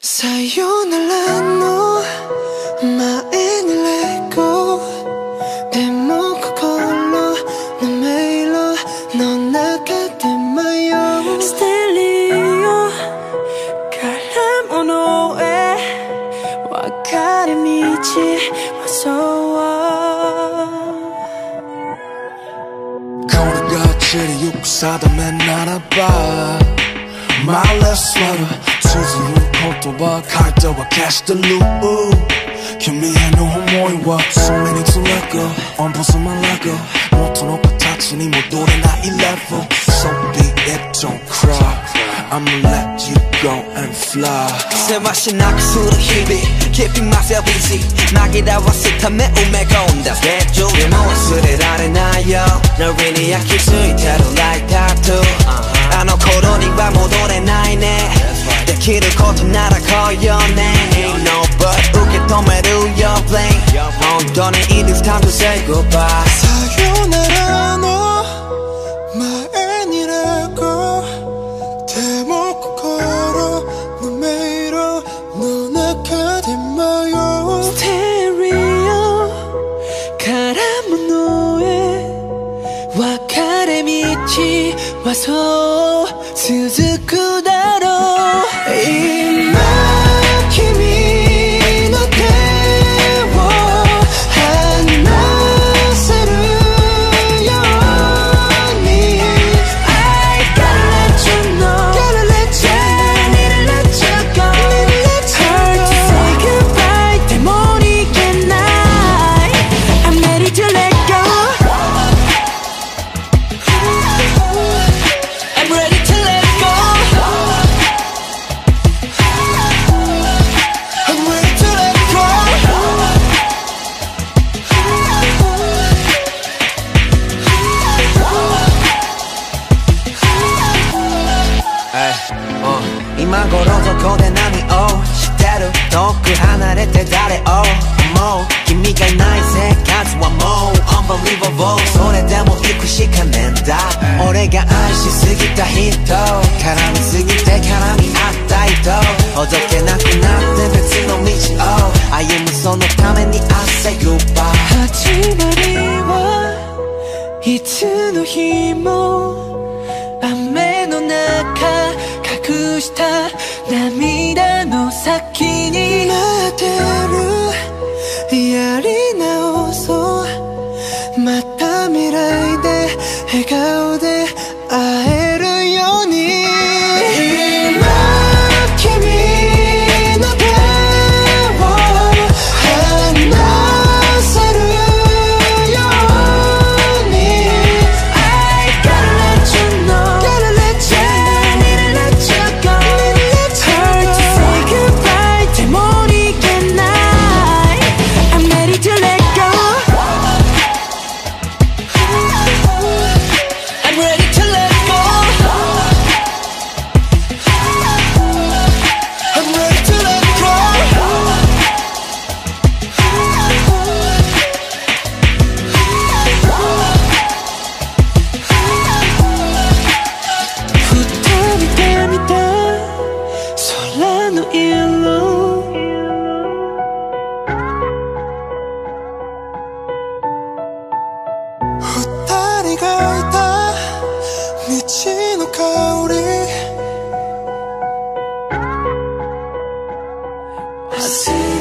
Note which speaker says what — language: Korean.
Speaker 1: 사요날라 너 마음을 내고 내 목을 걸러 내 메일로 넌 나가 땜마요. 스텔리오 갈라모노에 와카레미지 무서워
Speaker 2: 거울 거칠이 육사다 맨 알아봐. My left sweater, Susie hold 갈 to cash the loop 현미한 호모이와 수면이 둘러고 엄부수만 라고 모토노 바타치니 모도래 i level So be it don't cry. I'ma let you go and fly.
Speaker 3: 새맛이 나기 the 희비 Keeping myself easy. 낙이 다왔을 탐에 오메가 온다 배쪽에 모습을 아래 나요 널 really I keep sweet like that 좀 날아가 your name No but 우게 도매루 your blame On 돈에 it is time to say goodbye.
Speaker 1: 사요나라 너 마엔이라고. 대목고 걸어 넌 매일어 넌 아카데마요? 스테레오 카라모노에 와카레미치 와서 스즈쿠다로 Even
Speaker 3: 今頃どこで何をしてる？遠く離れて誰を思う君がいない生活はもう Unbelievable それでも行くしかねえんだ。俺が愛しすぎた人絡みすぎて絡み合った人ほどけなくなって別の道を。歩むそのために I say goodbye
Speaker 1: 始まりはいつの日も先に us.